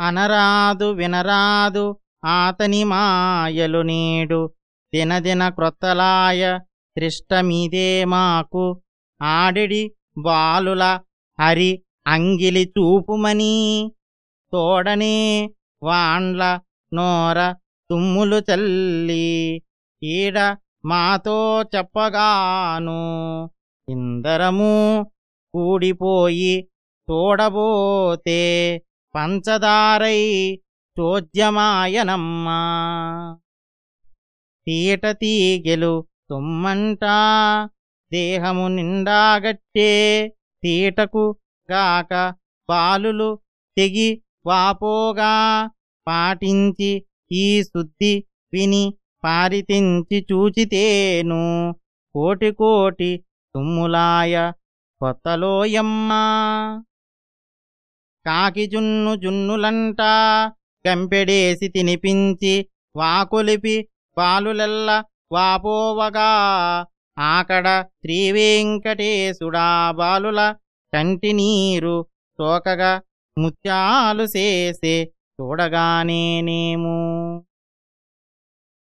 అనరాదు వినరాదు ఆతని మాయలు నేడు. దినదిన క్రొత్తలాయ త్రిష్టమిదే మాకు. ఆడిడి బాలుల హరి అంగిలి చూపుమని. తోడనే వాండ్ల నోర తుమ్ములు చల్లి. ఈడ మాతో చెప్పగాను ఇందరము కూడిపోయి తోడబోతే పంచదారై చోద్యమాయనమ్మా తీట తీగెలు తుమ్మంటా దేహము నిండాగట్టే తీటకు గాక బాలులు తెగి వాపోగా పాటించి ఈ శుద్ధి విని పారితించి చూచితేను కోటి కోటి తుమ్ములాయ కొత్తలోయమ్మా. కాకి జున్ను జున్నులంట గంపెడేసి తినిపించి వాకొలిపి పాలులెల్ల వాపోవగా. ఆకడ శ్రీవేంకటేశుడా బాలుల కంటి నీరు తోకగా ముత్యాలు చేసే చూడగానేనేమో